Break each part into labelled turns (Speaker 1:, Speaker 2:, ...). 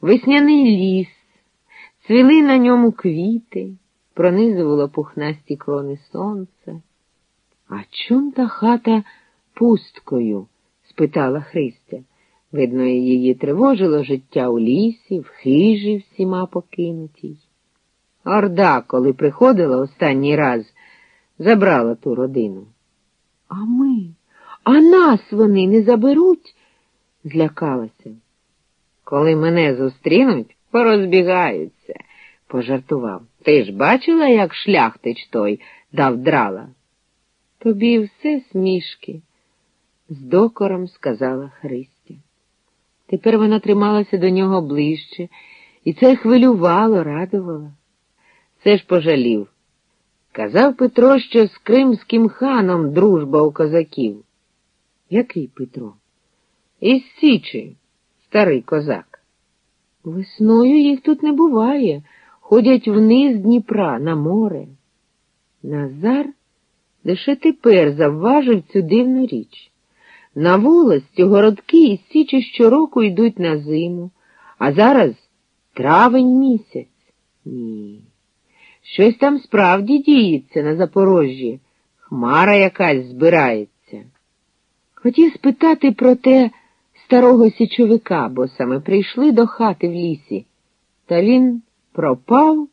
Speaker 1: весняний ліс, цвіли на ньому квіти, пронизувало пухнасті крони сонце. А чом та хата пусткою? спитала Христя. Видно, її тривожило життя у лісі, в хижі всіма покинутій. Орда, коли приходила останній раз, забрала ту родину. А ми, а нас вони не заберуть? злякалася. Коли мене зустрінуть, порозбігаються, пожартував. Ти ж бачила, як шляхтич той дав драла? Тобі все смішки, з докором сказала Христя. Тепер вона трималася до нього ближче, і це хвилювало, радувало. Все ж пожалів. Казав Петро, що з кримським ханом дружба у козаків. Який Петро? Із Січі, старий козак. Весною їх тут не буває, ходять вниз Дніпра на море. Назар лише тепер завважив цю дивну річ. На волості городки із Січі щороку йдуть на зиму, а зараз травень місяць. Ні. Щось там справді діється на Запорожжі, хмара якась збирається. Хотів спитати про те старого січовика, бо саме прийшли до хати в лісі, та він пропав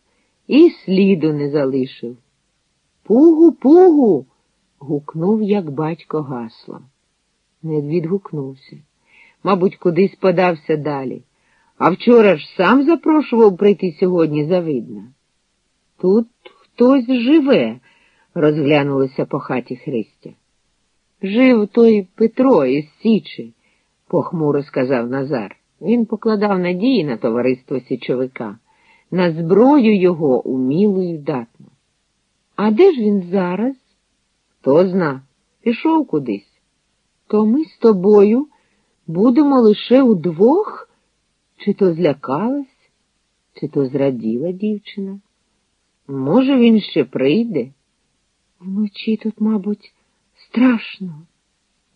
Speaker 1: і сліду не залишив. Пугу, пугу. гукнув, як батько гаслом. Не відгукнувся. Мабуть, кудись подався далі. А вчора ж сам запрошував прийти сьогодні завидно. Тут хтось живе, розглянулася по хаті Христя. Жив той Петро із Січі, похмуро сказав Назар. Він покладав надії на товариство січовика, на зброю його умілу і вдатну. А де ж він зараз? Хто зна, пішов кудись. То ми з тобою будемо лише удвох? Чи то злякалась, чи то зраділа дівчина? Може, він ще прийде? Вночі тут, мабуть, страшно.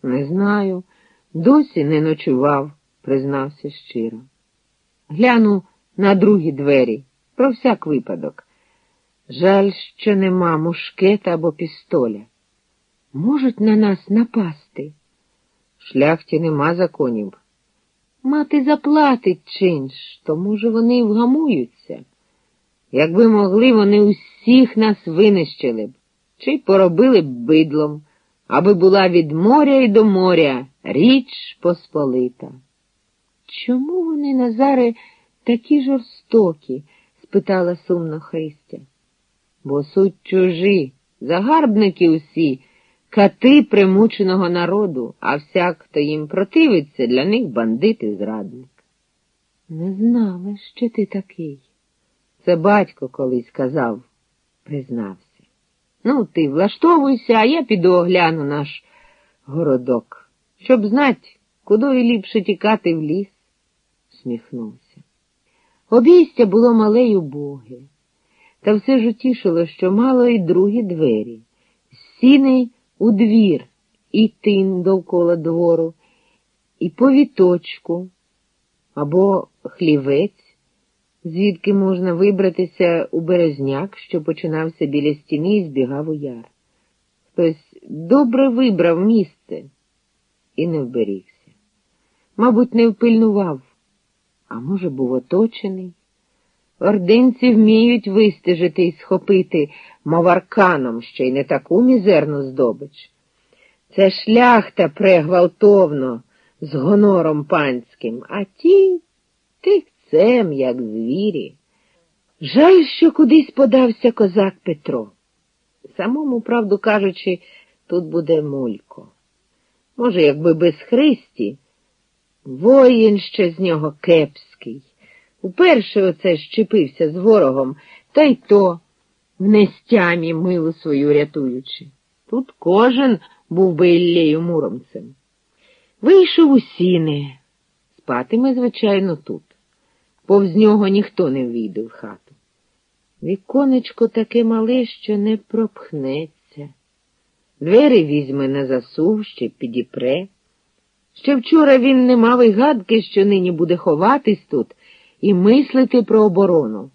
Speaker 1: Не знаю, досі не ночував, признався щиро. Гляну на другі двері, про всяк випадок. Жаль, що нема мушкета або пістоля. Можуть на нас напасти. Шляхті нема законів. Мати заплатить чинш, то, може, вони вгамуються. Якби могли, вони усіх нас винищили б, чи поробили б бидлом, аби була від моря й до моря річ посполита. Чому вони, Назаре, такі жорстокі? спитала сумно Христя. Бо суть чужі, загарбники усі, кати примученого народу, а всяк, хто їм противиться, для них бандит і зрадник. Не знала, що ти такий. Це батько колись казав, признався. Ну, ти влаштовуйся, а я піду огляну наш городок, щоб знати, куди ліпше тікати в ліс, сміхнувся. Обійстя було мале й убоге, та все ж утішило, що мало й другі двері, сіний у двір, і тин довкола двору, і повіточку або хлівець звідки можна вибратися у березняк, що починався біля стіни і збігав у яр. Хтось добре вибрав місце і не вберігся. Мабуть, не впильнував, а може, був оточений. Ординці вміють вистежити і схопити моварканом ще й не таку мізерну здобич. Це шляхта прегвалтовно з гонором панським, а ті тих лицем, як звірі. Жаль, що кудись подався козак Петро. Самому, правду кажучи, тут буде мулько. Може, якби без Христі, воїн ще з нього кепський. Уперше оце щепився з ворогом, та й то в нестямі милу свою рятуючи. Тут кожен був би Іллею муромцем. Вийшов у сіни, спатиме, звичайно, тут повз нього ніхто не війде в хату. Віконечко таке мале, що не пропхнеться. Двері візьме на засув, ще підіпре. Ще вчора він не мав і гадки, що нині буде ховатись тут і мислити про оборону.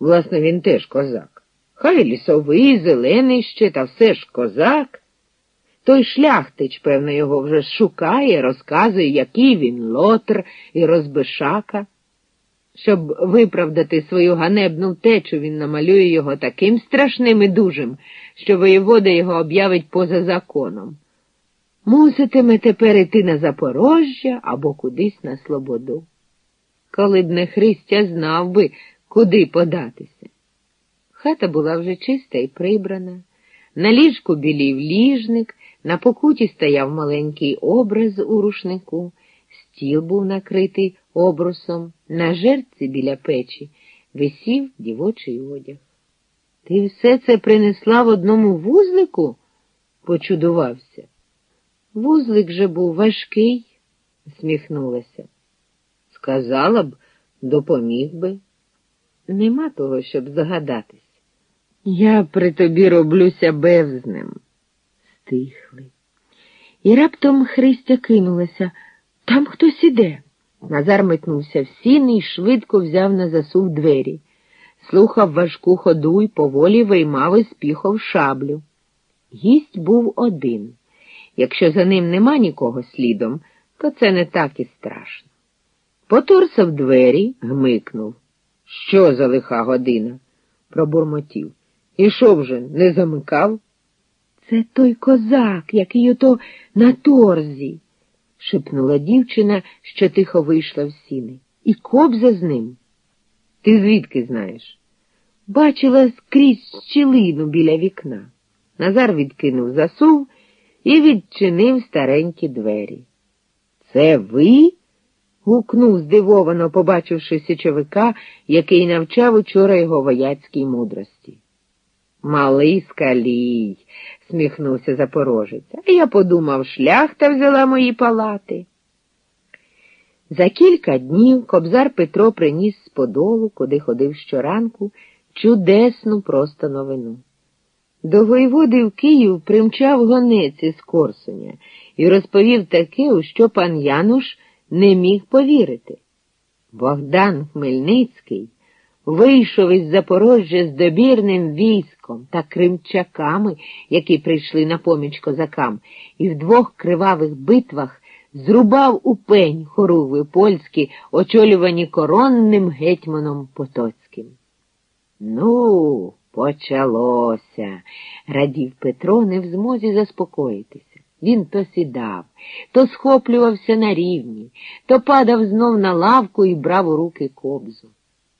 Speaker 1: Власне, він теж козак. Хай лісовий, зелений ще, та все ж козак. Той шляхтич, певно, його вже шукає, розказує, який він лотр і розбишака. Щоб виправдати свою ганебну втечу, він намалює його таким страшним і дужим, що воєвода його об'явить поза законом. Муситиме тепер іти на Запорожжя або кудись на Слободу. Коли б не Христя знав би, куди податися. Хата була вже чиста і прибрана, на ліжку білів ліжник, на покуті стояв маленький образ у рушнику, стіл був накритий обрусом, на жерці біля печі висів дівочий одяг. Ти все це принесла в одному вузлику? почудувався. Вузлик же був важкий, сміхнулася. Сказала б, допоміг би. Нема того, щоб загадатись. Я при тобі роблюся бевзнем. Стихли. І раптом Христя кинулася. Там хтось іде. Назар метнувся в сіни і швидко взяв на засув двері. Слухав важку ходу і поволі виймав із піхов шаблю. Гість був один. Якщо за ним нема нікого слідом, то це не так і страшно. Потурсав двері, гмикнув. Що за лиха година? пробурмотів. І що вже, не замикав? Це той козак, який ото на торзі, шепнула дівчина, що тихо вийшла в сіни. І кобза з ним. Ти звідки знаєш? Бачила скрізь щілину біля вікна. Назар відкинув засув і відчинив старенькі двері. Це ви? гукнув здивовано, побачивши січовика, який навчав учора його вояцькій мудрості. Малий скалій, сміхнувся запорожець, а я подумав, шляхта взяла мої палати. За кілька днів кобзар Петро приніс з подолу, куди ходив щоранку, чудесну просто новину. До воєводи в Київ примчав гонець із Корсуня і розповів таке, у що пан Януш не міг повірити. Богдан Хмельницький вийшов із Запорожжя з добірним військом та кримчаками, які прийшли на поміч козакам, і в двох кривавих битвах зрубав у пень хоругви польські, очолювані коронним гетьманом Потоцьким. Ну, почалося, радів Петро, не в змозі заспокоїтися. Він то сідав, то схоплювався на рівні, то падав знов на лавку і брав у руки кобзу.